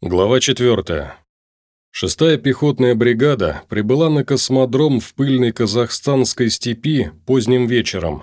Глава 4. Шестая пехотная бригада прибыла на космодром в пыльной казахстанской степи поздним вечером.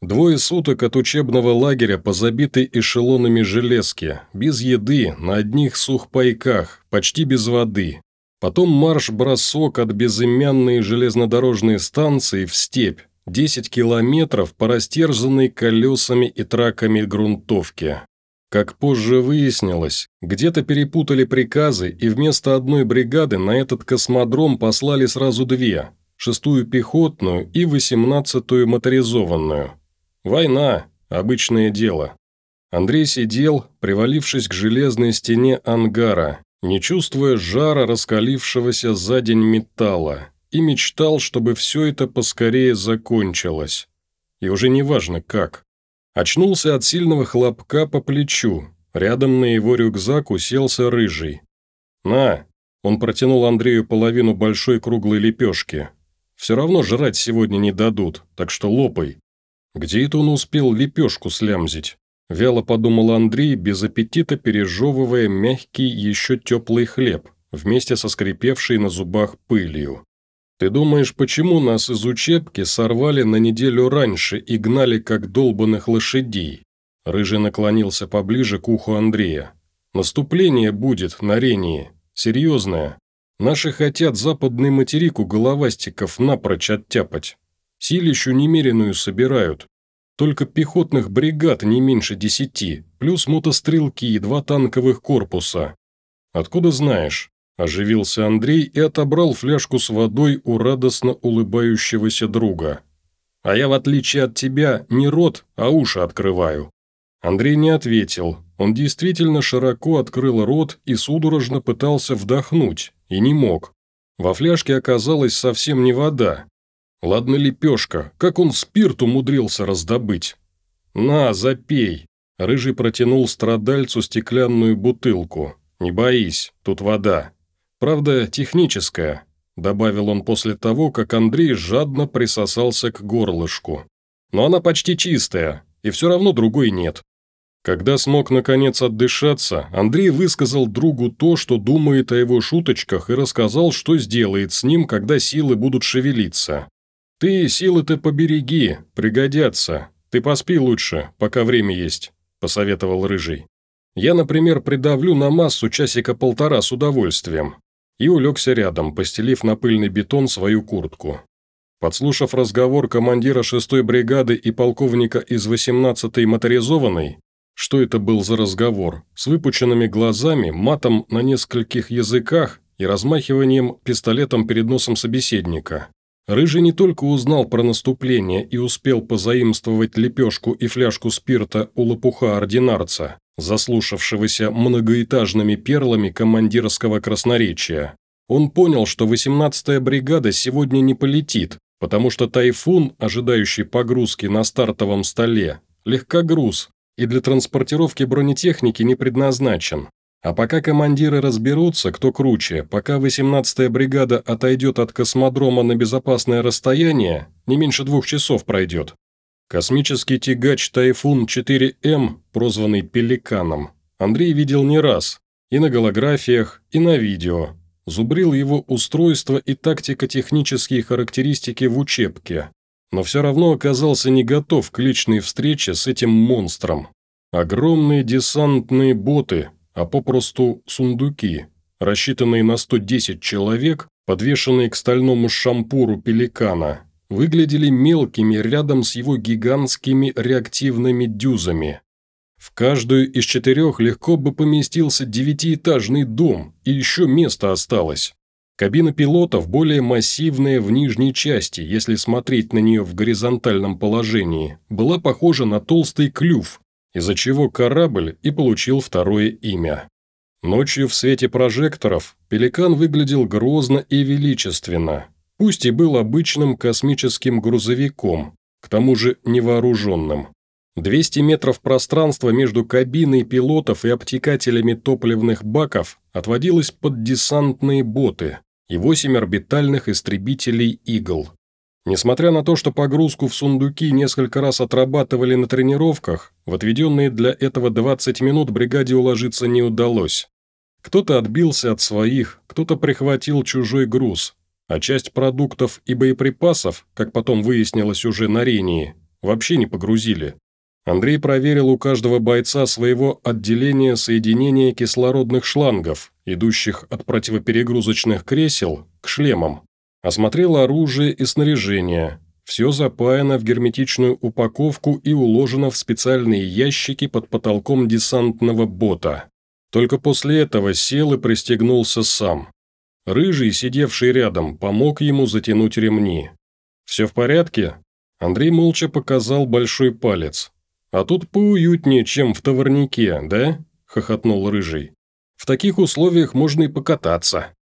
Двое суток от учебного лагеря по забитой эшелонами железки, без еды, на одних сухпайках, почти без воды. Потом марш-бросок от безымянной железнодорожной станции в степь, 10 километров по растерзанной колесами и траками грунтовке. Как позже выяснилось, где-то перепутали приказы и вместо одной бригады на этот космодром послали сразу две – шестую пехотную и восемнадцатую моторизованную. Война – обычное дело. Андрей сидел, привалившись к железной стене ангара, не чувствуя жара раскалившегося за день металла, и мечтал, чтобы все это поскорее закончилось. И уже не важно как. Очнулся от сильного хлопка по плечу. Рядом на его рюкзак уселся рыжий. «На!» – он протянул Андрею половину большой круглой лепешки. «Все равно жрать сегодня не дадут, так что лопай». Где это он успел лепешку слямзить? Вяло подумал Андрей, без аппетита пережевывая мягкий, еще теплый хлеб, вместе со скрипевшей на зубах пылью. Ты думаешь, почему нас из учебки сорвали на неделю раньше и гнали как долбанных лошадей?» Рыжий наклонился поближе к уху Андрея. «Наступление будет на Рении. Серьезное. Наши хотят западный материк у головастиков напрочь оттяпать. Силищу немеренную собирают. Только пехотных бригад не меньше десяти, плюс мотострелки и два танковых корпуса. Откуда знаешь?» Оживился Андрей и отобрал фляжку с водой у радостно улыбающегося друга. «А я, в отличие от тебя, не рот, а уши открываю». Андрей не ответил. Он действительно широко открыл рот и судорожно пытался вдохнуть, и не мог. Во фляжке оказалась совсем не вода. Ладно лепешка, как он спирт умудрился раздобыть. «На, запей!» Рыжий протянул страдальцу стеклянную бутылку. «Не боись, тут вода». Правда, техническая», – добавил он после того, как Андрей жадно присосался к горлышку. «Но она почти чистая, и все равно другой нет». Когда смог наконец отдышаться, Андрей высказал другу то, что думает о его шуточках, и рассказал, что сделает с ним, когда силы будут шевелиться. «Ты силы-то побереги, пригодятся. Ты поспи лучше, пока время есть», – посоветовал Рыжий. «Я, например, придавлю на массу часика полтора с удовольствием и улегся рядом, постелив на пыльный бетон свою куртку. Подслушав разговор командира 6-й бригады и полковника из 18-й моторизованной, что это был за разговор, с выпученными глазами, матом на нескольких языках и размахиванием пистолетом перед носом собеседника. Рыжий не только узнал про наступление и успел позаимствовать лепешку и фляжку спирта у лопуха-ординарца, заслушавшегося многоэтажными перлами командирского красноречия. Он понял, что 18-я бригада сегодня не полетит, потому что «Тайфун», ожидающий погрузки на стартовом столе, легкогруз и для транспортировки бронетехники не предназначен. А пока командиры разберутся, кто круче, пока 18-я бригада отойдет от космодрома на безопасное расстояние, не меньше двух часов пройдет. Космический тягач «Тайфун-4М», прозванный «Пеликаном», Андрей видел не раз, и на голографиях, и на видео. Зубрил его устройство и тактико-технические характеристики в учебке, но все равно оказался не готов к личной встрече с этим монстром. Огромные десантные боты, а попросту сундуки, рассчитанные на 110 человек, подвешенные к стальному шампуру «Пеликана», выглядели мелкими рядом с его гигантскими реактивными дюзами. В каждую из четырех легко бы поместился девятиэтажный дом, и еще место осталось. Кабина пилотов более массивная в нижней части, если смотреть на нее в горизонтальном положении, была похожа на толстый клюв, из-за чего корабль и получил второе имя. Ночью в свете прожекторов «Пеликан» выглядел грозно и величественно, Пусть и был обычным космическим грузовиком, к тому же невооруженным. 200 метров пространства между кабиной пилотов и обтекателями топливных баков отводилось под десантные боты и 8 орбитальных истребителей «Игл». Несмотря на то, что погрузку в сундуки несколько раз отрабатывали на тренировках, в отведенные для этого 20 минут бригаде уложиться не удалось. Кто-то отбился от своих, кто-то прихватил чужой груз, а часть продуктов и боеприпасов, как потом выяснилось уже на Рении, вообще не погрузили. Андрей проверил у каждого бойца своего отделения соединения кислородных шлангов, идущих от противоперегрузочных кресел к шлемам. Осмотрел оружие и снаряжение. Все запаяно в герметичную упаковку и уложено в специальные ящики под потолком десантного бота. Только после этого сел и пристегнулся сам. Рыжий, сидевший рядом, помог ему затянуть ремни. «Все в порядке?» Андрей молча показал большой палец. «А тут поуютнее, чем в товарнике, да?» – хохотнул Рыжий. «В таких условиях можно и покататься».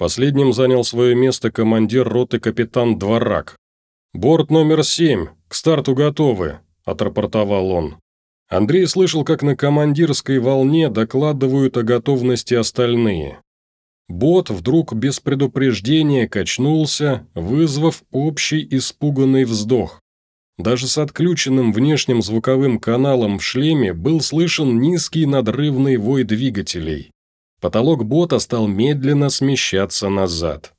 Последним занял свое место командир роты капитан Дворак. «Борт номер семь, к старту готовы», – отрапортовал он. Андрей слышал, как на командирской волне докладывают о готовности остальные. Бот вдруг без предупреждения качнулся, вызвав общий испуганный вздох. Даже с отключенным внешним звуковым каналом в шлеме был слышен низкий надрывный вой двигателей. Потолок бота стал медленно смещаться назад.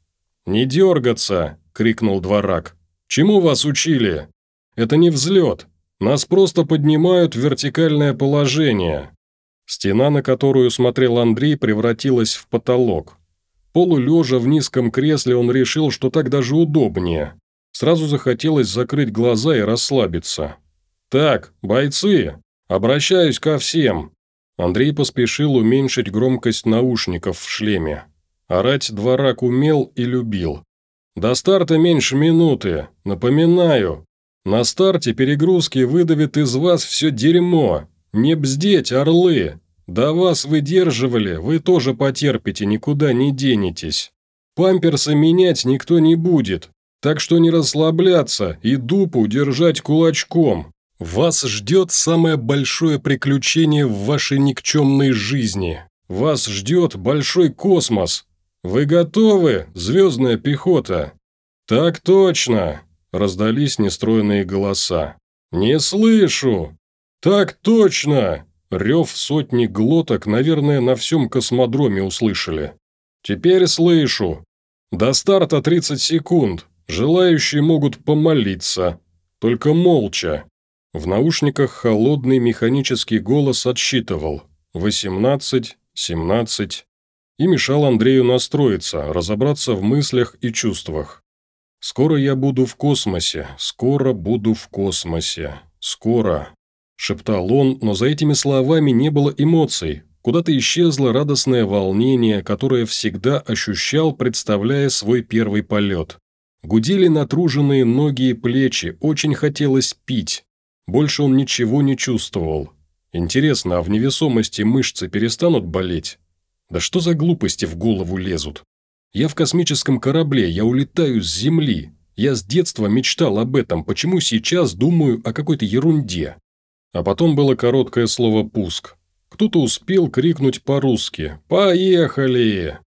«Не дергаться!» – крикнул дворак. «Чему вас учили? Это не взлет. Нас просто поднимают в вертикальное положение». Стена, на которую смотрел Андрей, превратилась в потолок. Полулежа в низком кресле он решил, что так даже удобнее. Сразу захотелось закрыть глаза и расслабиться. «Так, бойцы, обращаюсь ко всем». Андрей поспешил уменьшить громкость наушников в шлеме. Орать дворак умел и любил. «До старта меньше минуты. Напоминаю, на старте перегрузки выдавит из вас все дерьмо. Не бздеть, орлы. «Да вас выдерживали, вы тоже потерпите, никуда не денетесь. Памперсы менять никто не будет, так что не расслабляться и дупу держать кулачком. Вас ждет самое большое приключение в вашей никчемной жизни. Вас ждет большой космос. Вы готовы, звездная пехота?» «Так точно!» – раздались нестроенные голоса. «Не слышу!» «Так точно!» Рев сотни глоток, наверное, на всем космодроме услышали. Теперь слышу. До старта 30 секунд. Желающие могут помолиться. Только молча. В наушниках холодный механический голос отсчитывал. 18, 17. И мешал Андрею настроиться, разобраться в мыслях и чувствах. «Скоро я буду в космосе, скоро буду в космосе, скоро» шептал он, но за этими словами не было эмоций. Куда-то исчезло радостное волнение, которое всегда ощущал, представляя свой первый полет. Гудели натруженные ноги и плечи, очень хотелось пить. Больше он ничего не чувствовал. Интересно, а в невесомости мышцы перестанут болеть? Да что за глупости в голову лезут? Я в космическом корабле, я улетаю с Земли. Я с детства мечтал об этом, почему сейчас думаю о какой-то ерунде? А потом было короткое слово «пуск». Кто-то успел крикнуть по-русски «Поехали!».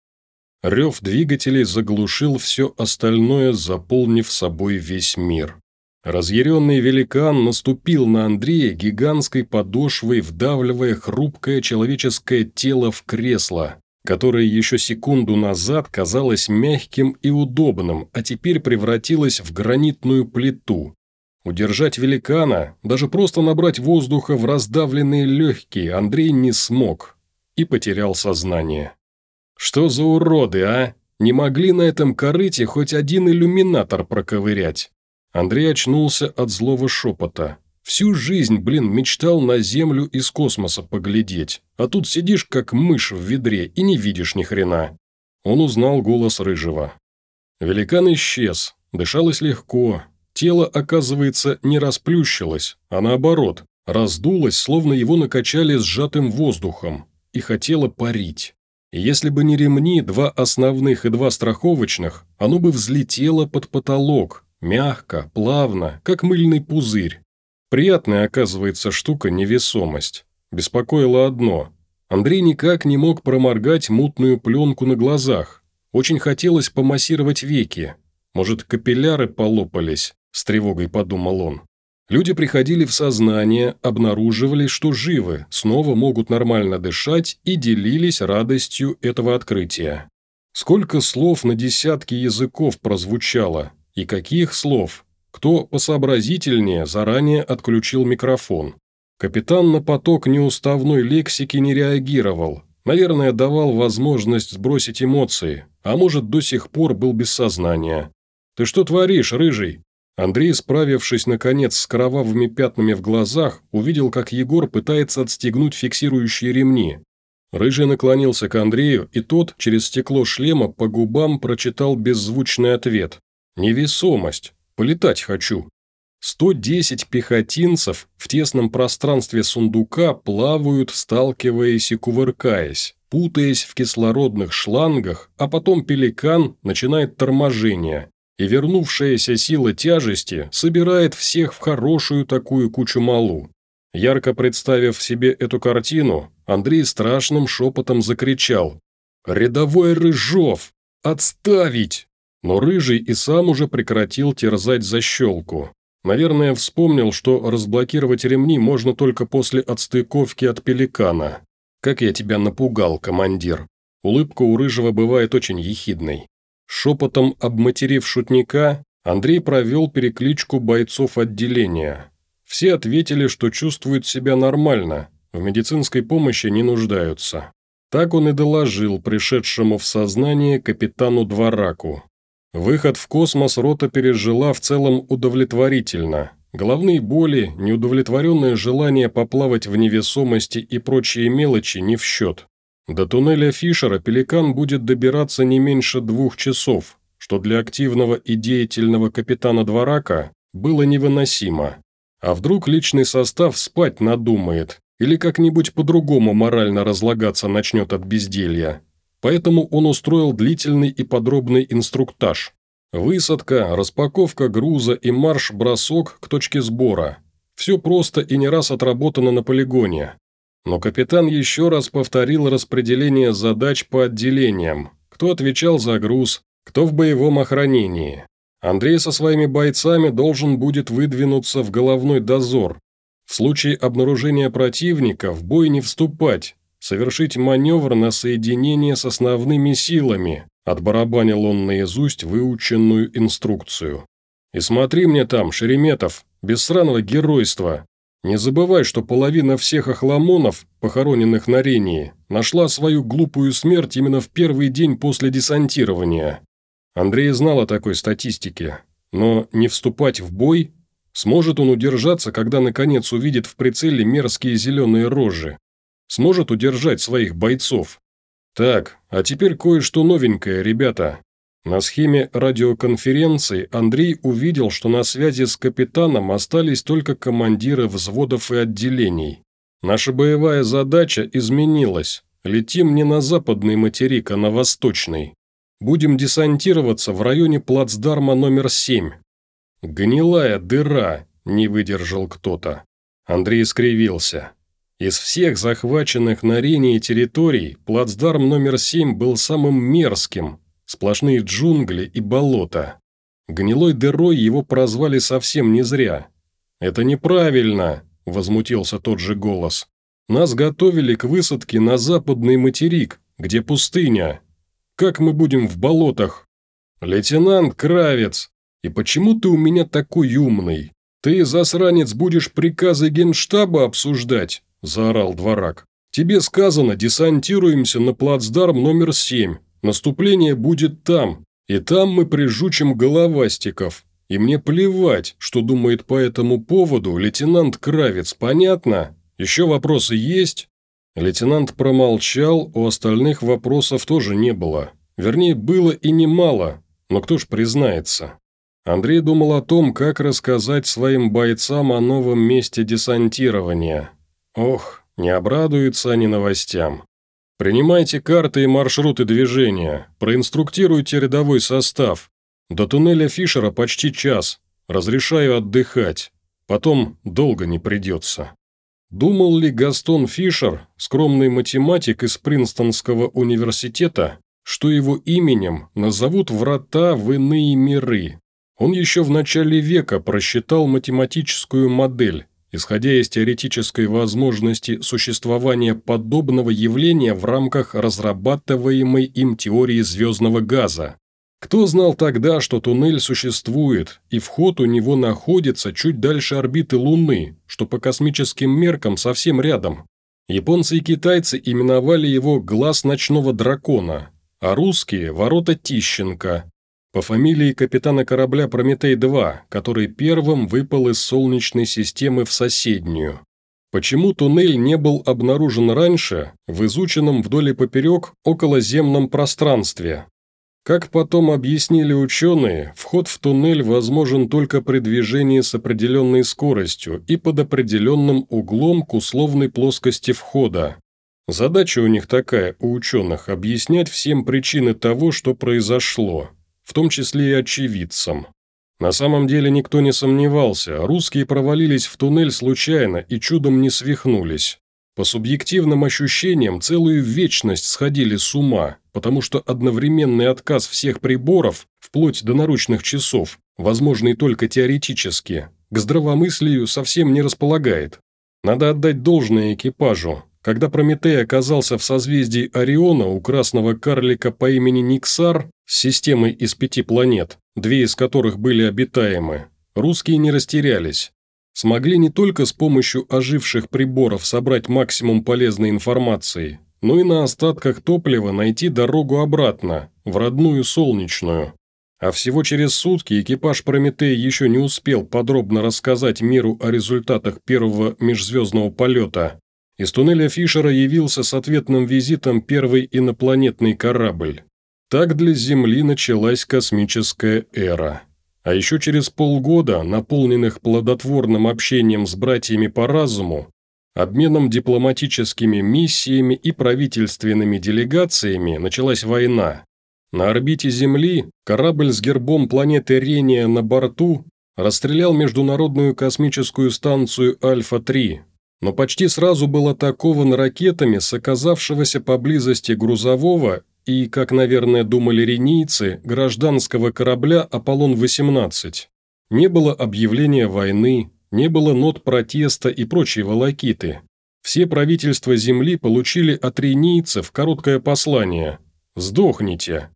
Рев двигателей заглушил все остальное, заполнив собой весь мир. Разъяренный великан наступил на Андрея гигантской подошвой, вдавливая хрупкое человеческое тело в кресло, которое еще секунду назад казалось мягким и удобным, а теперь превратилось в гранитную плиту, Удержать великана, даже просто набрать воздуха в раздавленные легкие Андрей не смог и потерял сознание. Что за уроды, а? Не могли на этом корыте хоть один иллюминатор проковырять? Андрей очнулся от злого шепота. Всю жизнь, блин, мечтал на Землю из космоса поглядеть, а тут сидишь как мышь в ведре и не видишь ни хрена. Он узнал голос Рыжего. Великан исчез, дышалось легко, Тело, оказывается, не расплющилось, а наоборот, раздулось, словно его накачали сжатым воздухом, и хотело парить. И если бы не ремни, два основных и два страховочных, оно бы взлетело под потолок, мягко, плавно, как мыльный пузырь. Приятная, оказывается, штука невесомость. Беспокоило одно. Андрей никак не мог проморгать мутную пленку на глазах. Очень хотелось помассировать веки. Может, капилляры полопались, с тревогой подумал он. Люди приходили в сознание, обнаруживали, что живы, снова могут нормально дышать и делились радостью этого открытия. Сколько слов на десятки языков прозвучало, и каких слов? Кто посообразительнее заранее отключил микрофон. Капитан на поток неуставной лексики не реагировал, наверное, давал возможность сбросить эмоции, а может, до сих пор был без сознания. «Ты что творишь, рыжий?» Андрей, справившись, наконец, с кровавыми пятнами в глазах, увидел, как Егор пытается отстегнуть фиксирующие ремни. Рыжий наклонился к Андрею, и тот, через стекло шлема, по губам прочитал беззвучный ответ. «Невесомость. Полетать хочу». 110 пехотинцев в тесном пространстве сундука плавают, сталкиваясь и кувыркаясь, путаясь в кислородных шлангах, а потом пеликан начинает торможение, и вернувшаяся сила тяжести собирает всех в хорошую такую кучу малу. Ярко представив себе эту картину, Андрей страшным шепотом закричал «Рядовой Рыжов! Отставить!» Но Рыжий и сам уже прекратил терзать защелку. Наверное, вспомнил, что разблокировать ремни можно только после отстыковки от пеликана. «Как я тебя напугал, командир!» Улыбка у Рыжего бывает очень ехидной. Шепотом обматерив шутника, Андрей провел перекличку бойцов отделения. Все ответили, что чувствуют себя нормально, в медицинской помощи не нуждаются. Так он и доложил пришедшему в сознание капитану Двораку. Выход в космос рота пережила в целом удовлетворительно. Головные боли, неудовлетворенное желание поплавать в невесомости и прочие мелочи не в счет. До туннеля Фишера «Пеликан» будет добираться не меньше двух часов, что для активного и деятельного капитана Дворака было невыносимо. А вдруг личный состав спать надумает или как-нибудь по-другому морально разлагаться начнет от безделья. Поэтому он устроил длительный и подробный инструктаж. Высадка, распаковка груза и марш-бросок к точке сбора. Все просто и не раз отработано на полигоне. Но капитан еще раз повторил распределение задач по отделениям, кто отвечал за груз, кто в боевом охранении. Андрей со своими бойцами должен будет выдвинуться в головной дозор. В случае обнаружения противника в бой не вступать, совершить маневр на соединение с основными силами, отбарабанил он наизусть выученную инструкцию. «И смотри мне там, Шереметов, без сраного геройства, не забывай, что половина всех охламонов, похороненных на Рении, нашла свою глупую смерть именно в первый день после десантирования. Андрей знал о такой статистике, но не вступать в бой? Сможет он удержаться, когда наконец увидит в прицеле мерзкие зеленые рожи? Сможет удержать своих бойцов? Так, а теперь кое-что новенькое, ребята. На схеме радиоконференции Андрей увидел, что на связи с капитаном остались только командиры взводов и отделений. Наша боевая задача изменилась. Летим не на западный материк, а на восточный. Будем десантироваться в районе плацдарма номер 7. «Гнилая дыра», – не выдержал кто-то. Андрей скривился. Из всех захваченных на Рене территорий плацдарм номер 7 был самым мерзким, Сплошные джунгли и болота. Гнилой дырой его прозвали совсем не зря. «Это неправильно», – возмутился тот же голос. «Нас готовили к высадке на западный материк, где пустыня. Как мы будем в болотах?» «Лейтенант Кравец, и почему ты у меня такой умный? Ты, засранец, будешь приказы генштаба обсуждать?» – заорал дворак. «Тебе сказано, десантируемся на плацдарм номер семь. Наступление будет там, и там мы прижучим головастиков. И мне плевать, что думает по этому поводу лейтенант Кравец, понятно? Еще вопросы есть?» Лейтенант промолчал, у остальных вопросов тоже не было. Вернее, было и немало, но кто ж признается. Андрей думал о том, как рассказать своим бойцам о новом месте десантирования. Ох, не обрадуются они новостям. Принимайте карты и маршруты движения, проинструктируйте рядовой состав. До туннеля Фишера почти час. Разрешаю отдыхать. Потом долго не придется». Думал ли Гастон Фишер, скромный математик из Принстонского университета, что его именем назовут врата в иные миры? Он еще в начале века просчитал математическую модель, исходя из теоретической возможности существования подобного явления в рамках разрабатываемой им теории звездного газа. Кто знал тогда, что туннель существует, и вход у него находится чуть дальше орбиты Луны, что по космическим меркам совсем рядом? Японцы и китайцы именовали его «глаз ночного дракона», а русские – «ворота Тищенко», по фамилии капитана корабля «Прометей-2», который первым выпал из Солнечной системы в соседнюю. Почему туннель не был обнаружен раньше в изученном вдоль и поперек околоземном пространстве? Как потом объяснили ученые, вход в туннель возможен только при движении с определенной скоростью и под определенным углом к условной плоскости входа. Задача у них такая, у ученых, объяснять всем причины того, что произошло, в том числе и очевидцам. На самом деле никто не сомневался, русские провалились в туннель случайно и чудом не свихнулись. По субъективным ощущениям целую вечность сходили с ума, потому что одновременный отказ всех приборов, вплоть до наручных часов, возможный только теоретически, к здравомыслию совсем не располагает. Надо отдать должное экипажу. Когда Прометей оказался в созвездии Ориона у красного карлика по имени Никсар с системой из пяти планет, две из которых были обитаемы, русские не растерялись смогли не только с помощью оживших приборов собрать максимум полезной информации, но и на остатках топлива найти дорогу обратно, в родную солнечную. А всего через сутки экипаж «Прометея» еще не успел подробно рассказать миру о результатах первого межзвездного полета. Из туннеля Фишера явился с ответным визитом первый инопланетный корабль. Так для Земли началась космическая эра. А еще через полгода, наполненных плодотворным общением с братьями по разуму, обменом дипломатическими миссиями и правительственными делегациями, началась война. На орбите Земли корабль с гербом планеты Рения на борту расстрелял Международную космическую станцию Альфа-3, но почти сразу был атакован ракетами с оказавшегося поблизости грузового и, как, наверное, думали ренийцы, гражданского корабля «Аполлон-18». Не было объявления войны, не было нот протеста и прочей волокиты. Все правительства Земли получили от ренийцев короткое послание «Сдохните».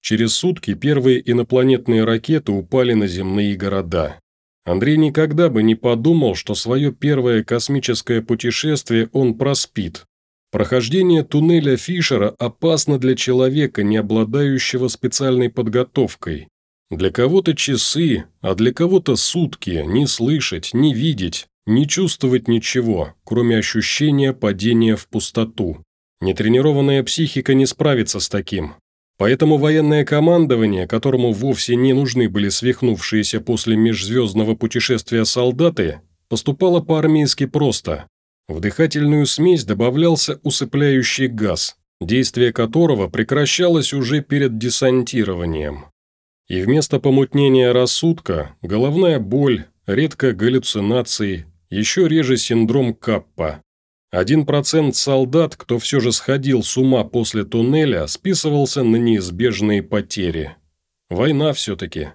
Через сутки первые инопланетные ракеты упали на земные города. Андрей никогда бы не подумал, что свое первое космическое путешествие он проспит, Прохождение туннеля Фишера опасно для человека, не обладающего специальной подготовкой. Для кого-то часы, а для кого-то сутки не слышать, не видеть, не чувствовать ничего, кроме ощущения падения в пустоту. Нетренированная психика не справится с таким. Поэтому военное командование, которому вовсе не нужны были свихнувшиеся после межзвездного путешествия солдаты, поступало по-армейски просто. В дыхательную смесь добавлялся усыпляющий газ, действие которого прекращалось уже перед десантированием. И вместо помутнения рассудка – головная боль, редко галлюцинации, еще реже синдром Каппа. Один процент солдат, кто все же сходил с ума после туннеля, списывался на неизбежные потери. Война все-таки.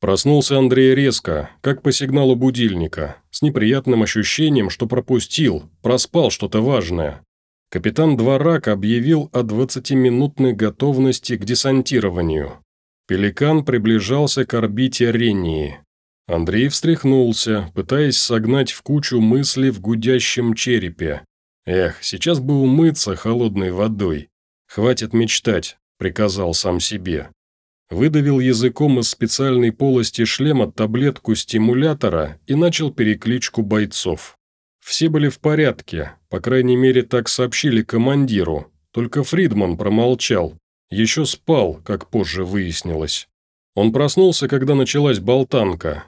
Проснулся Андрей резко, как по сигналу будильника, с неприятным ощущением, что пропустил, проспал что-то важное. Капитан Дворак объявил о 20-минутной готовности к десантированию. Пеликан приближался к орбите Рении. Андрей встряхнулся, пытаясь согнать в кучу мысли в гудящем черепе. «Эх, сейчас бы умыться холодной водой. Хватит мечтать», — приказал сам себе выдавил языком из специальной полости шлема таблетку стимулятора и начал перекличку бойцов. Все были в порядке, по крайней мере так сообщили командиру, только Фридман промолчал, еще спал, как позже выяснилось. Он проснулся, когда началась болтанка.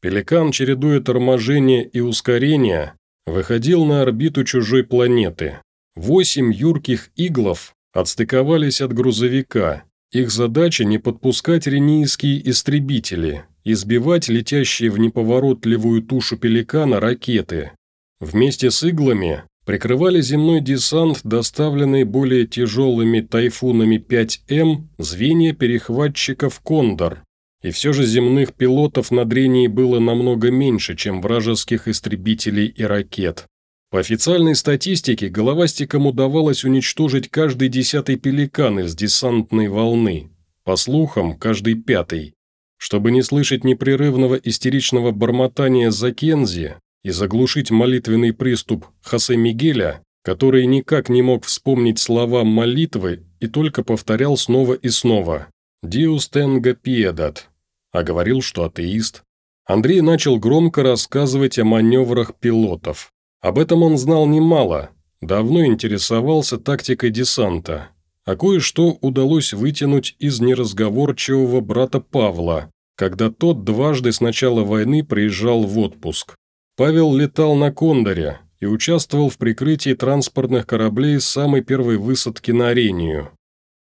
Пеликан, чередуя торможение и ускорение, выходил на орбиту чужой планеты. Восемь юрких иглов отстыковались от грузовика, их задача не подпускать ренийские истребители, избивать летящие в неповоротливую тушу пеликана ракеты. Вместе с иглами прикрывали земной десант, доставленный более тяжелыми тайфунами 5М, звенья перехватчиков «Кондор». И все же земных пилотов на Дрении было намного меньше, чем вражеских истребителей и ракет. По официальной статистике, головастикам удавалось уничтожить каждый десятый пеликан из десантной волны. По слухам, каждый пятый. Чтобы не слышать непрерывного истеричного бормотания Закензи и заглушить молитвенный приступ Хосе Мигеля, который никак не мог вспомнить слова молитвы и только повторял снова и снова «Диус тенга пиедат», а говорил, что атеист. Андрей начал громко рассказывать о маневрах пилотов. Об этом он знал немало, давно интересовался тактикой десанта, а кое-что удалось вытянуть из неразговорчивого брата Павла, когда тот дважды с начала войны приезжал в отпуск. Павел летал на Кондоре и участвовал в прикрытии транспортных кораблей с самой первой высадки на Арению.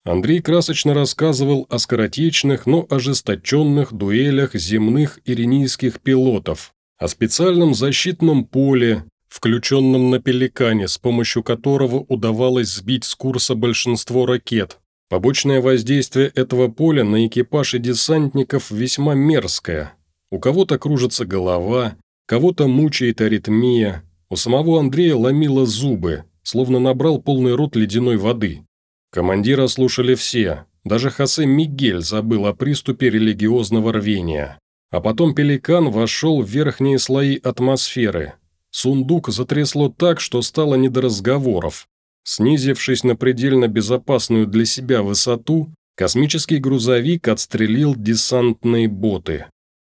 Андрей красочно рассказывал о скоротечных, но ожесточенных дуэлях земных иринийских пилотов, о специальном защитном поле, включенном на «Пеликане», с помощью которого удавалось сбить с курса большинство ракет, Побочное воздействие этого поля на экипаж и десантников весьма мерзкое. У кого-то кружится голова, кого-то мучает аритмия, у самого Андрея ломило зубы, словно набрал полный рот ледяной воды. Командира слушали все, даже Хосе Мигель забыл о приступе религиозного рвения. А потом пеликан вошел в верхние слои атмосферы. Сундук затрясло так, что стало не до разговоров. Снизившись на предельно безопасную для себя высоту, космический грузовик отстрелил десантные боты.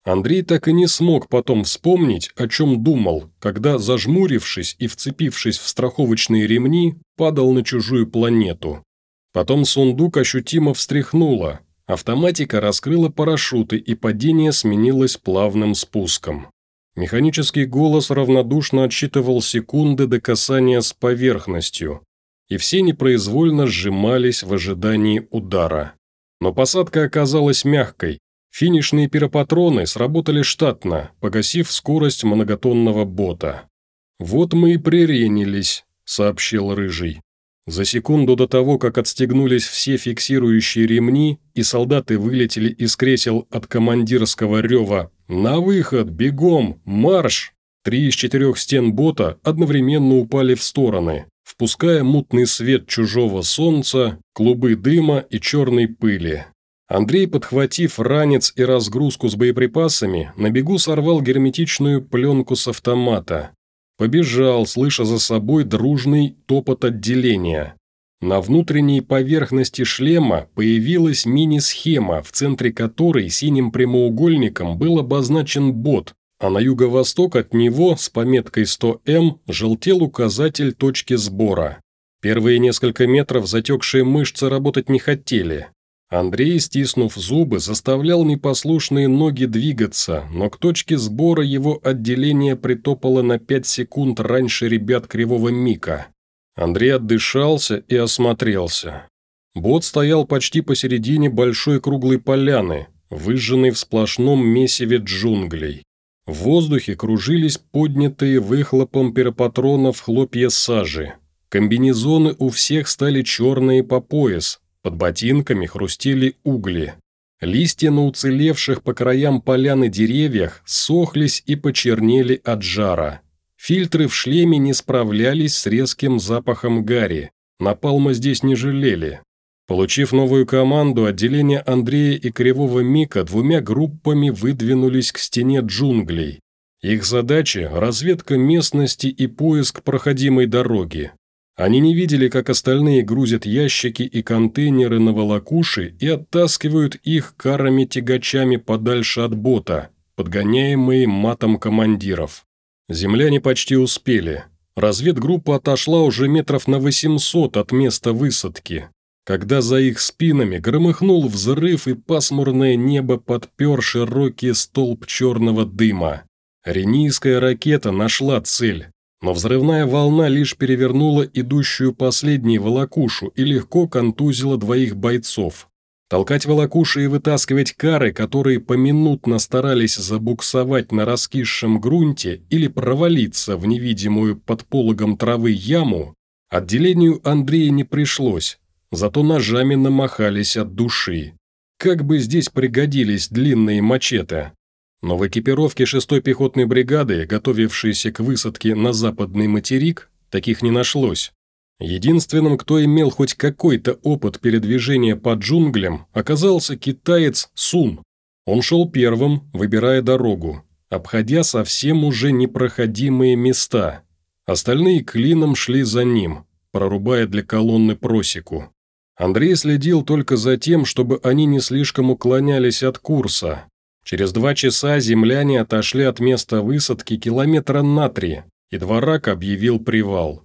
Андрей так и не смог потом вспомнить, о чем думал, когда, зажмурившись и вцепившись в страховочные ремни, падал на чужую планету. Потом сундук ощутимо встряхнуло, автоматика раскрыла парашюты и падение сменилось плавным спуском. Механический голос равнодушно отсчитывал секунды до касания с поверхностью, и все непроизвольно сжимались в ожидании удара. Но посадка оказалась мягкой. Финишные пиропатроны сработали штатно, погасив скорость многотонного бота. «Вот мы и приренились», — сообщил Рыжий. За секунду до того, как отстегнулись все фиксирующие ремни, и солдаты вылетели из кресел от командирского рева «На выход! Бегом! Марш!» Три из четырех стен бота одновременно упали в стороны, впуская мутный свет чужого солнца, клубы дыма и черной пыли. Андрей, подхватив ранец и разгрузку с боеприпасами, на бегу сорвал герметичную пленку с автомата. Побежал, слыша за собой дружный топот отделения. На внутренней поверхности шлема появилась мини-схема, в центре которой синим прямоугольником был обозначен бот, а на юго-восток от него с пометкой 100М желтел указатель точки сбора. Первые несколько метров затекшие мышцы работать не хотели. Андрей, стиснув зубы, заставлял непослушные ноги двигаться, но к точке сбора его отделение притопало на 5 секунд раньше ребят Кривого Мика. Андрей отдышался и осмотрелся. Бот стоял почти посередине большой круглой поляны, выжженной в сплошном месиве джунглей. В воздухе кружились поднятые выхлопом пиропатронов хлопья сажи. Комбинезоны у всех стали черные по пояс, под ботинками хрустели угли. Листья на уцелевших по краям поляны деревьях сохлись и почернели от жара. Фильтры в шлеме не справлялись с резким запахом гари. Напалма здесь не жалели. Получив новую команду, отделение Андрея и Кривого Мика двумя группами выдвинулись к стене джунглей. Их задача – разведка местности и поиск проходимой дороги. Они не видели, как остальные грузят ящики и контейнеры на волокуши и оттаскивают их карами-тягачами подальше от бота, подгоняемые матом командиров. Земляне почти успели. Разведгруппа отошла уже метров на 800 от места высадки когда за их спинами громыхнул взрыв и пасмурное небо подпер широкий столб черного дыма. Ренийская ракета нашла цель, но взрывная волна лишь перевернула идущую последней волокушу и легко контузила двоих бойцов. Толкать волокуши и вытаскивать кары, которые поминутно старались забуксовать на раскисшем грунте или провалиться в невидимую под пологом травы яму, отделению Андрея не пришлось, зато ножами намахались от души. как бы здесь пригодились длинные мачете. Но в экипировке 6-й пехотной бригады, готовившейся к высадке на западный материк, таких не нашлось. Единственным, кто имел хоть какой-то опыт передвижения по джунглям, оказался китаец Сун. Он шел первым, выбирая дорогу, обходя совсем уже непроходимые места. Остальные клином шли за ним, прорубая для колонны просеку. Андрей следил только за тем, чтобы они не слишком уклонялись от курса. Через два часа земляне отошли от места высадки километра на три, и дворак объявил привал.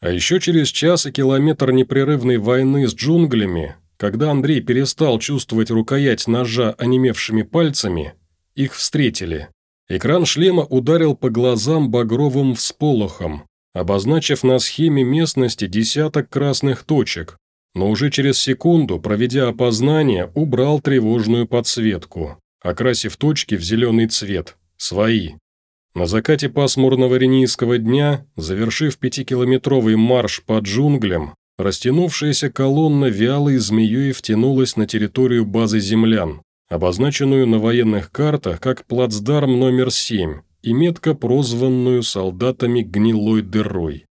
А еще через час и километр непрерывной войны с джунглями, когда Андрей перестал чувствовать рукоять ножа онемевшими пальцами, их встретили. Экран шлема ударил по глазам багровым всполохом, обозначив на схеме местности десяток красных точек, но уже через секунду, проведя опознание, убрал тревожную подсветку, окрасив точки в зеленый цвет, свои. На закате пасмурного ренийского дня, завершив пятикилометровый марш по джунглям, растянувшаяся колонна вялой змеей втянулась на территорию базы землян, обозначенную на военных картах как плацдарм номер 7 и метко прозванную солдатами гнилой дырой.